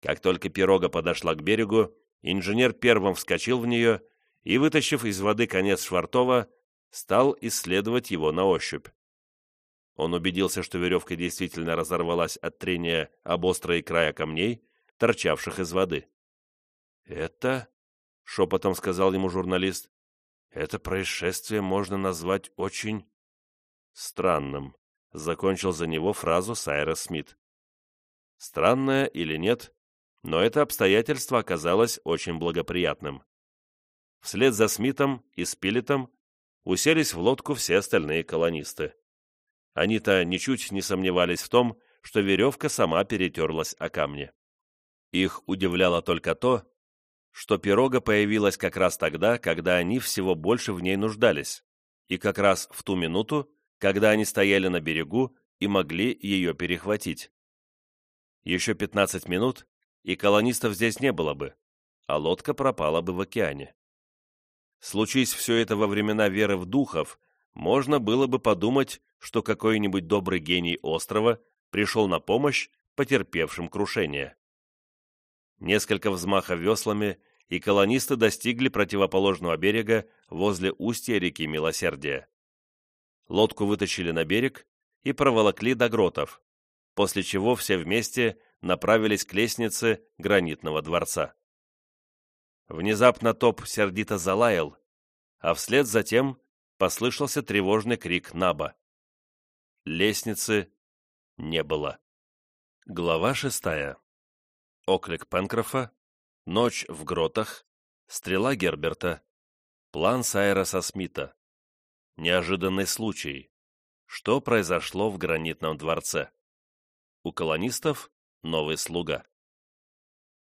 Как только пирога подошла к берегу, инженер первым вскочил в нее и, вытащив из воды конец швартова, стал исследовать его на ощупь. Он убедился, что веревка действительно разорвалась от трения об острые края камней, торчавших из воды. «Это...» — шепотом сказал ему журналист. «Это происшествие можно назвать очень...» «Странным», — закончил за него фразу Сайрес Смит. «Странное или нет, но это обстоятельство оказалось очень благоприятным. Вслед за Смитом и Спилетом уселись в лодку все остальные колонисты. Они-то ничуть не сомневались в том, что веревка сама перетерлась о камни. Их удивляло только то, что пирога появилась как раз тогда, когда они всего больше в ней нуждались, и как раз в ту минуту, когда они стояли на берегу и могли ее перехватить. Еще 15 минут, и колонистов здесь не было бы, а лодка пропала бы в океане. Случись все это во времена веры в духов, можно было бы подумать, что какой-нибудь добрый гений острова пришел на помощь потерпевшим крушение. Несколько взмахов веслами, и колонисты достигли противоположного берега возле устья реки Милосердия. Лодку вытащили на берег и проволокли до гротов, после чего все вместе направились к лестнице гранитного дворца. Внезапно топ сердито залаял, а вслед за тем послышался тревожный крик Наба. Лестницы не было. Глава шестая. Оклик Пенкрофа, ночь в гротах, стрела Герберта, план Сайроса Смита, неожиданный случай, что произошло в гранитном дворце. У колонистов новый слуга.